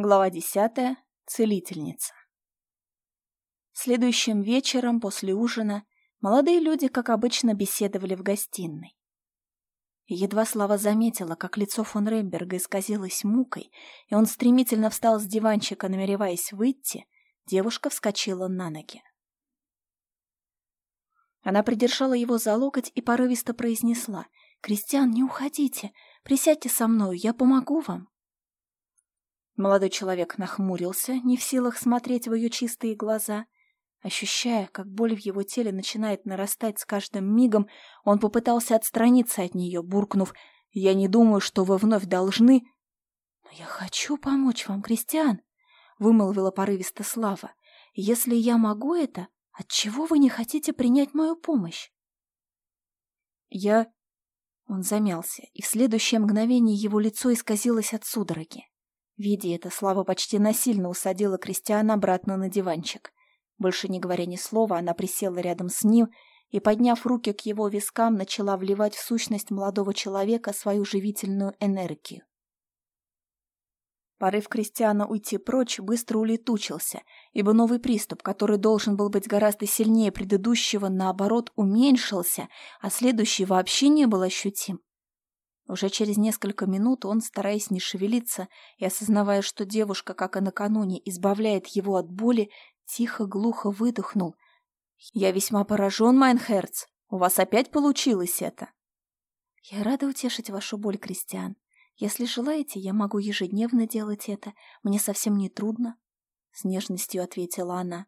Глава десятая. Целительница. Следующим вечером после ужина молодые люди, как обычно, беседовали в гостиной. Едва Слава заметила, как лицо фон Ремберга исказилось мукой, и он стремительно встал с диванчика, намереваясь выйти, девушка вскочила на ноги. Она придержала его за локоть и порывисто произнесла «Кристиан, не уходите, присядьте со мной, я помогу вам». Молодой человек нахмурился, не в силах смотреть в ее чистые глаза. Ощущая, как боль в его теле начинает нарастать с каждым мигом, он попытался отстраниться от нее, буркнув «Я не думаю, что вы вновь должны...» «Но я хочу помочь вам, Кристиан», — вымолвила порывисто Слава. «Если я могу это, отчего вы не хотите принять мою помощь?» «Я...» Он замялся, и в следующее мгновение его лицо исказилось от судороги. Видя это, Слава почти насильно усадила Кристиана обратно на диванчик. Больше не говоря ни слова, она присела рядом с ним и, подняв руки к его вискам, начала вливать в сущность молодого человека свою живительную энергию. Порыв Кристиана уйти прочь быстро улетучился, ибо новый приступ, который должен был быть гораздо сильнее предыдущего, наоборот, уменьшился, а следующий вообще не был ощутим. Уже через несколько минут он, стараясь не шевелиться и осознавая, что девушка, как и накануне, избавляет его от боли, тихо-глухо выдохнул. «Я весьма поражен, mein Herz. У вас опять получилось это?» «Я рада утешить вашу боль, Кристиан. Если желаете, я могу ежедневно делать это. Мне совсем не трудно», — с нежностью ответила она.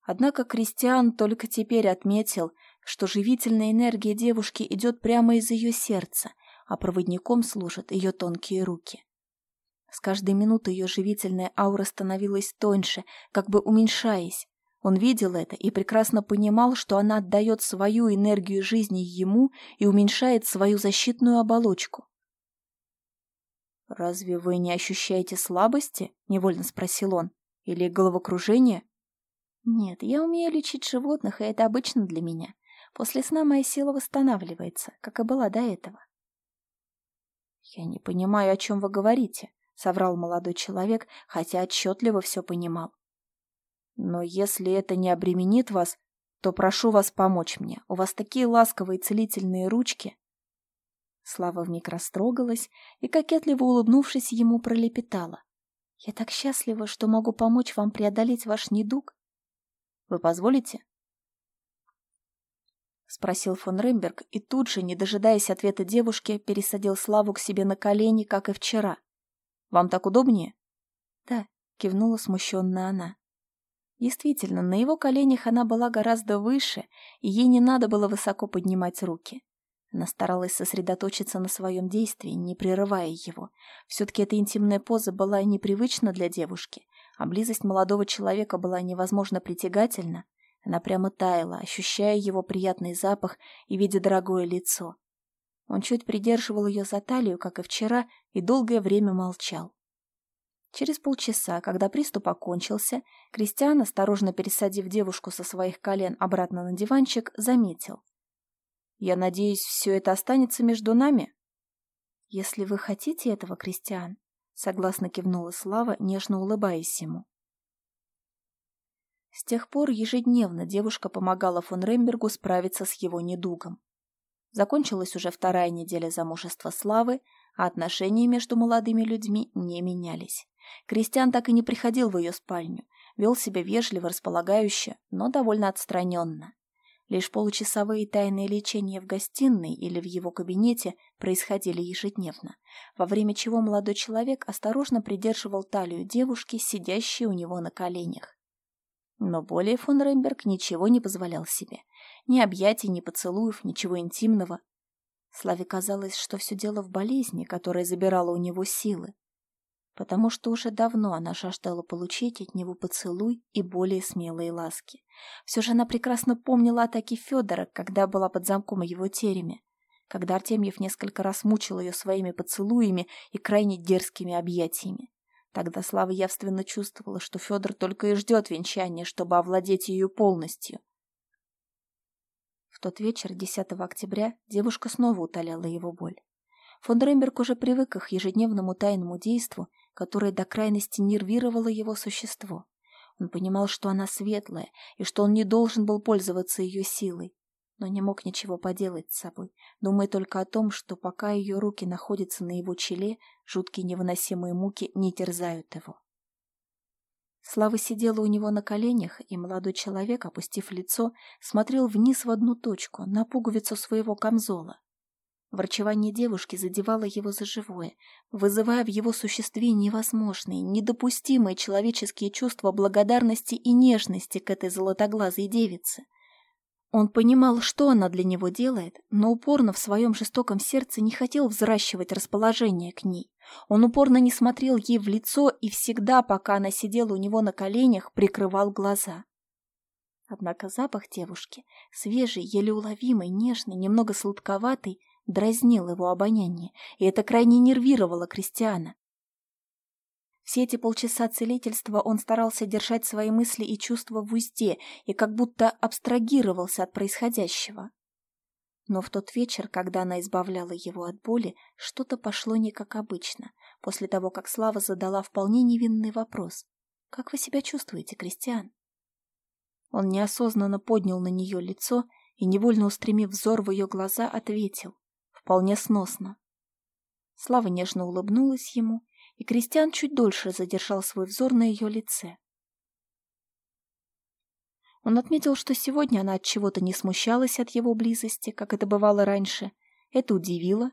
Однако Кристиан только теперь отметил, что живительная энергия девушки идет прямо из ее сердца — а проводником служат ее тонкие руки. С каждой минутой ее живительная аура становилась тоньше, как бы уменьшаясь. Он видел это и прекрасно понимал, что она отдает свою энергию жизни ему и уменьшает свою защитную оболочку. «Разве вы не ощущаете слабости?» — невольно спросил он. «Или головокружение?» «Нет, я умею лечить животных, и это обычно для меня. После сна моя сила восстанавливается, как и была до этого». «Я не понимаю, о чем вы говорите», — соврал молодой человек, хотя отчетливо все понимал. «Но если это не обременит вас, то прошу вас помочь мне. У вас такие ласковые целительные ручки». Слава вмиг растрогалась и, кокетливо улыбнувшись, ему пролепетала. «Я так счастлива, что могу помочь вам преодолеть ваш недуг. Вы позволите?» — спросил фон Ремберг и тут же, не дожидаясь ответа девушки, пересадил Славу к себе на колени, как и вчера. «Вам так удобнее?» «Да», — кивнула смущенная она. Действительно, на его коленях она была гораздо выше, и ей не надо было высоко поднимать руки. Она старалась сосредоточиться на своем действии, не прерывая его. Все-таки эта интимная поза была непривычна для девушки, а близость молодого человека была невозможно притягательна, она прямо таяла, ощущая его приятный запах и видя дорогое лицо. Он чуть придерживал ее за талию, как и вчера, и долгое время молчал. Через полчаса, когда приступ окончился, Кристиан, осторожно пересадив девушку со своих колен обратно на диванчик, заметил. «Я надеюсь, все это останется между нами?» «Если вы хотите этого, Кристиан», — согласно кивнула Слава, нежно улыбаясь ему. С тех пор ежедневно девушка помогала фон Рембергу справиться с его недугом. Закончилась уже вторая неделя замужества Славы, а отношения между молодыми людьми не менялись. Кристиан так и не приходил в ее спальню, вел себя вежливо, располагающе, но довольно отстраненно. Лишь получасовые тайные лечения в гостиной или в его кабинете происходили ежедневно, во время чего молодой человек осторожно придерживал талию девушки, сидящей у него на коленях. Но более фон Ремберг ничего не позволял себе. Ни объятий, ни поцелуев, ничего интимного. Славе казалось, что все дело в болезни, которая забирала у него силы. Потому что уже давно она жаждала получить от него поцелуй и более смелые ласки. Все же она прекрасно помнила атаки Федора, когда была под замком в его тереме. Когда Артемьев несколько раз мучил ее своими поцелуями и крайне дерзкими объятиями. Тогда Слава явственно чувствовала, что Федор только и ждет венчания, чтобы овладеть ее полностью. В тот вечер, 10 октября, девушка снова утоляла его боль. Фон Ремберг уже привык к ежедневному тайному действу которая до крайности нервировала его существо. Он понимал, что она светлая, и что он не должен был пользоваться ее силой, но не мог ничего поделать с собой, думая только о том, что пока ее руки находятся на его челе, жуткие невыносимые муки не терзают его. Слава сидела у него на коленях, и молодой человек, опустив лицо, смотрел вниз в одну точку, на пуговицу своего камзола. Ворчевание девушки задевало его за живое, вызывая в его существе невозможные, недопустимые человеческие чувства благодарности и нежности к этой золотоглазой девице. Он понимал, что она для него делает, но упорно в своем жестоком сердце не хотел взращивать расположение к ней. Он упорно не смотрел ей в лицо и всегда, пока она сидела у него на коленях, прикрывал глаза. Однако запах девушки, свежий, еле уловимый, нежный, немного сладковатый, дразнил его обоняние, и это крайне нервировало Кристиана. Все эти полчаса целительства он старался держать свои мысли и чувства в узде и как будто абстрагировался от происходящего. Но в тот вечер, когда она избавляла его от боли, что-то пошло не как обычно, после того, как Слава задала вполне невинный вопрос. «Как вы себя чувствуете, Кристиан?» Он неосознанно поднял на нее лицо и, невольно устремив взор в ее глаза, ответил. «Вполне сносно». Слава нежно улыбнулась ему и Кристиан чуть дольше задержал свой взор на ее лице. Он отметил, что сегодня она от чего-то не смущалась от его близости, как это бывало раньше. Это удивило.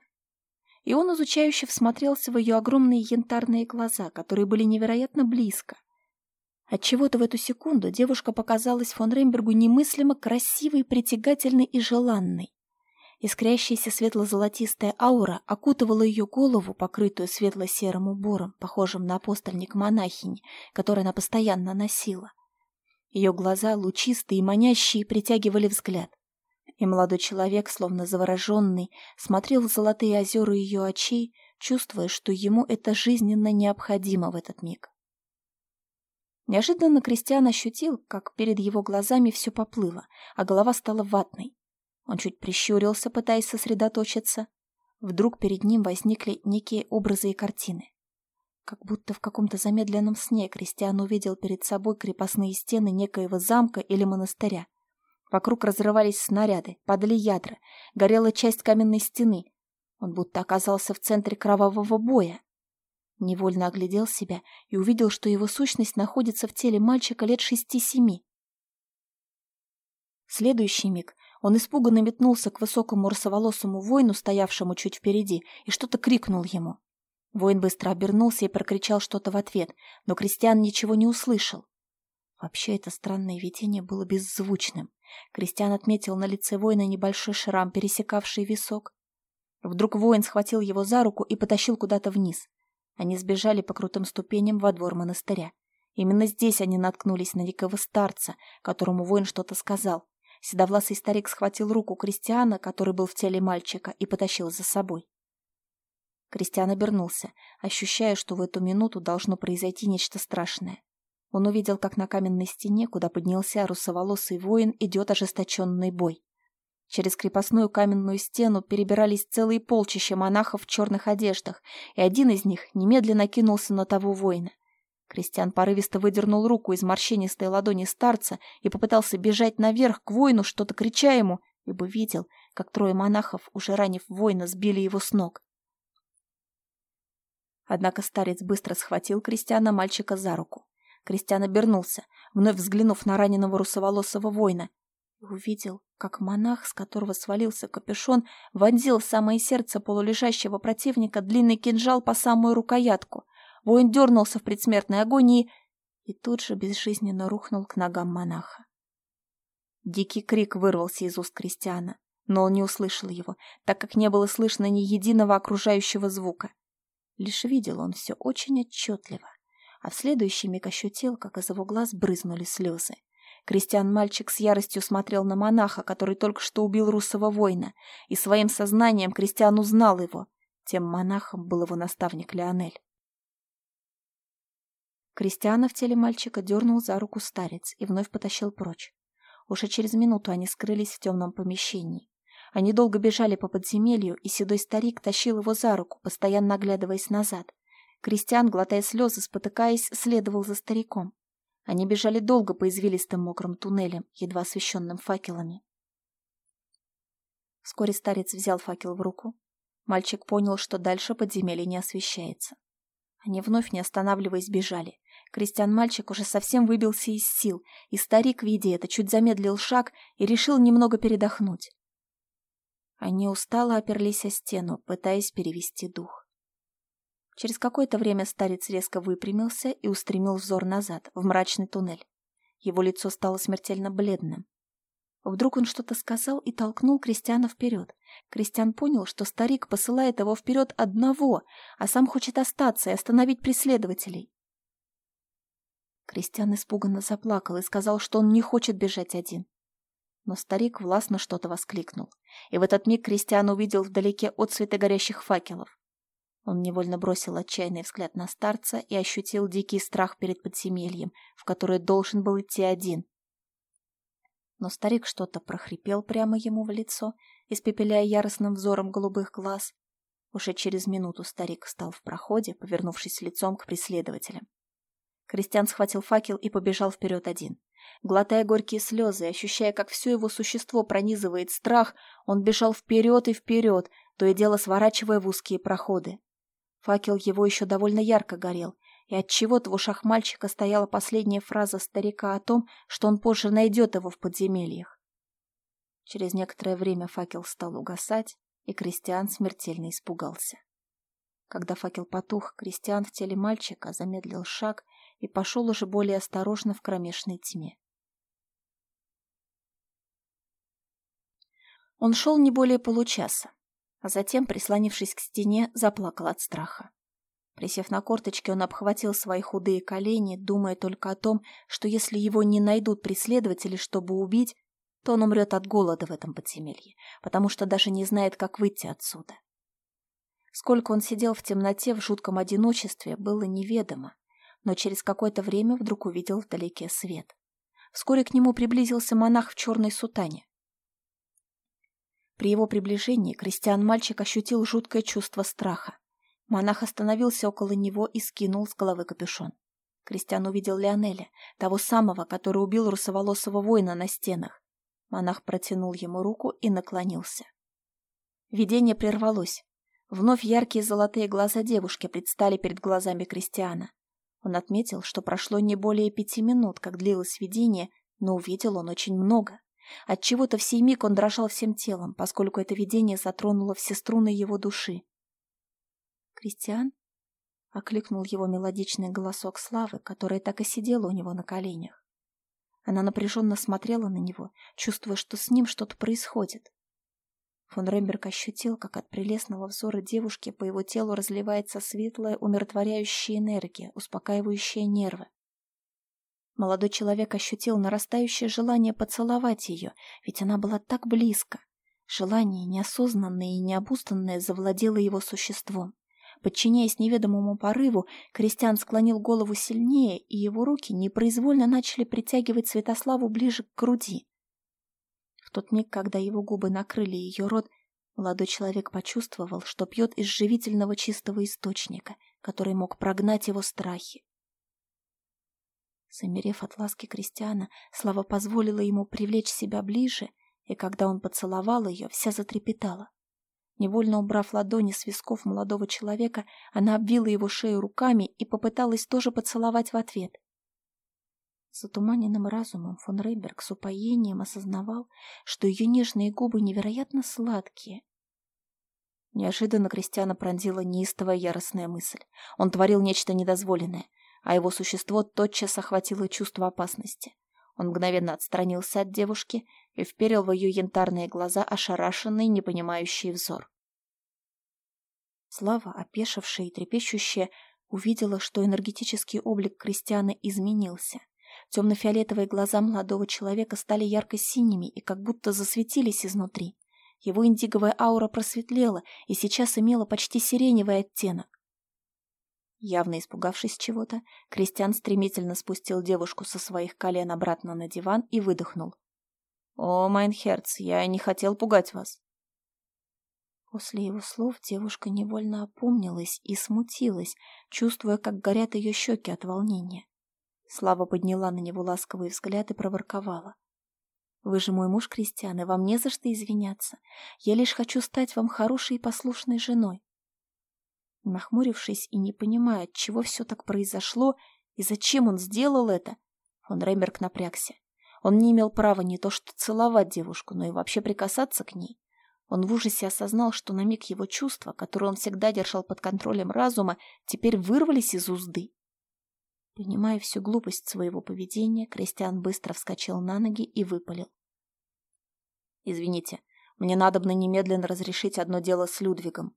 И он изучающе всмотрелся в ее огромные янтарные глаза, которые были невероятно близко. Отчего-то в эту секунду девушка показалась фон Рембергу немыслимо красивой, притягательной и желанной. Искрящаяся светло-золотистая аура окутывала ее голову, покрытую светло-серым убором, похожим на апостольник монахинь, который она постоянно носила. Ее глаза, лучистые и манящие, притягивали взгляд. И молодой человек, словно завороженный, смотрел в золотые озера ее очей, чувствуя, что ему это жизненно необходимо в этот миг. Неожиданно Кристиан ощутил, как перед его глазами все поплыло, а голова стала ватной. Он чуть прищурился, пытаясь сосредоточиться. Вдруг перед ним возникли некие образы и картины. Как будто в каком-то замедленном сне Кристиан увидел перед собой крепостные стены некоего замка или монастыря. Вокруг разрывались снаряды, падали ядра, горела часть каменной стены. Он будто оказался в центре кровавого боя. Невольно оглядел себя и увидел, что его сущность находится в теле мальчика лет шести-семи. следующий миг он испуганно метнулся к высокому русоволосому воину, стоявшему чуть впереди, и что-то крикнул ему. Воин быстро обернулся и прокричал что-то в ответ, но Кристиан ничего не услышал. Вообще это странное видение было беззвучным. Кристиан отметил на лице воина небольшой шрам, пересекавший висок. Вдруг воин схватил его за руку и потащил куда-то вниз. Они сбежали по крутым ступеням во двор монастыря. Именно здесь они наткнулись на дикого старца, которому воин что-то сказал. Седовласый старик схватил руку Кристиана, который был в теле мальчика, и потащил за собой. Кристиан обернулся, ощущая, что в эту минуту должно произойти нечто страшное. Он увидел, как на каменной стене, куда поднялся русоволосый воин, идет ожесточенный бой. Через крепостную каменную стену перебирались целые полчища монахов в черных одеждах, и один из них немедленно кинулся на того воина. Кристиан порывисто выдернул руку из морщинистой ладони старца и попытался бежать наверх к воину, что-то крича ему, ибо видел, как трое монахов, уже ранив воина, сбили его с ног. Однако старец быстро схватил Кристиана мальчика за руку. Кристиан обернулся, вновь взглянув на раненого русоволосого воина, и увидел, как монах, с которого свалился капюшон, вонзил в самое сердце полулежащего противника длинный кинжал по самую рукоятку. Воин дернулся в предсмертной агонии и тут же безжизненно рухнул к ногам монаха. Дикий крик вырвался из уст крестьяна, но он не услышал его, так как не было слышно ни единого окружающего звука. Лишь видел он все очень отчетливо, а в следующий миг ощутил, как из его глаз брызнули слезы. Крестьян-мальчик с яростью смотрел на монаха, который только что убил русого воина, и своим сознанием Крестьян узнал его. Тем монахом был его наставник Леонель. Кристиана в теле мальчика дернул за руку старец и вновь потащил прочь. Уже через минуту они скрылись в темном помещении. Они долго бежали по подземелью, и седой старик тащил его за руку, постоянно оглядываясь назад. Кристиан, глотая слезы, спотыкаясь, следовал за стариком. Они бежали долго по извилистым мокрым туннелям, едва освещенным факелами. Вскоре старец взял факел в руку. Мальчик понял, что дальше подземелье не освещается. Они вновь, не останавливаясь, бежали. Кристиан-мальчик уже совсем выбился из сил, и старик, видя это, чуть замедлил шаг и решил немного передохнуть. Они устало оперлись о стену, пытаясь перевести дух. Через какое-то время старец резко выпрямился и устремил взор назад, в мрачный туннель. Его лицо стало смертельно бледным. Вдруг он что-то сказал и толкнул Кристиана вперед. Кристиан понял, что старик посылает его вперед одного, а сам хочет остаться и остановить преследователей. Кристиан испуганно заплакал и сказал, что он не хочет бежать один. Но старик властно что-то воскликнул, и в этот миг Кристиан увидел вдалеке отцветы горящих факелов. Он невольно бросил отчаянный взгляд на старца и ощутил дикий страх перед подземельем, в которое должен был идти один. Но старик что-то прохрипел прямо ему в лицо, испепеляя яростным взором голубых глаз. Уже через минуту старик встал в проходе, повернувшись лицом к преследователям. Кристиан схватил факел и побежал вперед один. Глотая горькие слезы, ощущая, как все его существо пронизывает страх, он бежал вперед и вперед, то и дело сворачивая в узкие проходы. Факел его еще довольно ярко горел, и отчего-то в ушах мальчика стояла последняя фраза старика о том, что он позже найдет его в подземельях. Через некоторое время факел стал угасать, и Кристиан смертельно испугался. Когда факел потух, Кристиан в теле мальчика замедлил шаг и пошел уже более осторожно в кромешной тьме. Он шел не более получаса, а затем, прислонившись к стене, заплакал от страха. Присев на корточки, он обхватил свои худые колени, думая только о том, что если его не найдут преследователи, чтобы убить, то он умрет от голода в этом подземелье, потому что даже не знает, как выйти отсюда. Сколько он сидел в темноте в жутком одиночестве, было неведомо, но через какое-то время вдруг увидел вдалеке свет. Вскоре к нему приблизился монах в черной сутане. При его приближении крестьян-мальчик ощутил жуткое чувство страха. Монах остановился около него и скинул с головы капюшон. Кристиан увидел Леонеля, того самого, который убил русоволосого воина на стенах. Монах протянул ему руку и наклонился. Видение прервалось. Вновь яркие золотые глаза девушки предстали перед глазами Кристиана. Он отметил, что прошло не более пяти минут, как длилось видение, но увидел он очень много. Отчего-то в сей миг он дрожал всем телом, поскольку это видение затронуло все струны его души. «Кристиан?» — окликнул его мелодичный голосок Славы, которая так и сидела у него на коленях. Она напряженно смотрела на него, чувствуя, что с ним что-то происходит. Фон Ремберг ощутил, как от прелестного взора девушки по его телу разливается светлая, умиротворяющая энергия, успокаивающая нервы. Молодой человек ощутил нарастающее желание поцеловать ее, ведь она была так близко. Желание, неосознанное и необузданное, завладело его существом. Подчиняясь неведомому порыву, Кристиан склонил голову сильнее, и его руки непроизвольно начали притягивать Святославу ближе к груди. В тот миг, когда его губы накрыли ее рот, молодой человек почувствовал, что пьет из живительного чистого источника, который мог прогнать его страхи. Замерев от ласки Кристиана, Слава позволила ему привлечь себя ближе, и когда он поцеловал ее, вся затрепетала. Невольно убрав ладони с висков молодого человека, она обвила его шею руками и попыталась тоже поцеловать в ответ. Затуманенным разумом фон Рейберг с упоением осознавал, что ее нежные губы невероятно сладкие. Неожиданно Кристиана пронзила неистовая яростная мысль. Он творил нечто недозволенное — а его существо тотчас охватило чувство опасности. Он мгновенно отстранился от девушки и вперил в ее янтарные глаза ошарашенный, непонимающий взор. Слава, опешившая и трепещущая, увидела, что энергетический облик Кристиана изменился. Темно-фиолетовые глаза молодого человека стали ярко-синими и как будто засветились изнутри. Его индиговая аура просветлела и сейчас имела почти сиреневый оттенок. Явно испугавшись чего-то, Кристиан стремительно спустил девушку со своих колен обратно на диван и выдохнул. «О, mein Herz, я не хотел пугать вас». После его слов девушка невольно опомнилась и смутилась, чувствуя, как горят ее щеки от волнения. Слава подняла на него ласковый взгляд и проворковала. «Вы же мой муж, Кристиан, и вам не за что извиняться. Я лишь хочу стать вам хорошей и послушной женой». Нахмурившись и не понимая, чего все так произошло и зачем он сделал это, фон Ремберг напрягся. Он не имел права не то что целовать девушку, но и вообще прикасаться к ней. Он в ужасе осознал, что на миг его чувства, которые он всегда держал под контролем разума, теперь вырвались из узды. Понимая всю глупость своего поведения, Кристиан быстро вскочил на ноги и выпалил. «Извините, мне надобно немедленно разрешить одно дело с Людвигом».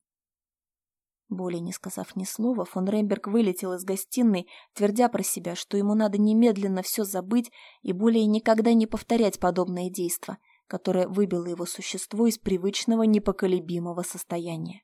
Более не сказав ни слова, фон Ремберг вылетел из гостиной, твердя про себя, что ему надо немедленно все забыть и более никогда не повторять подобные действия, которое выбило его существо из привычного непоколебимого состояния.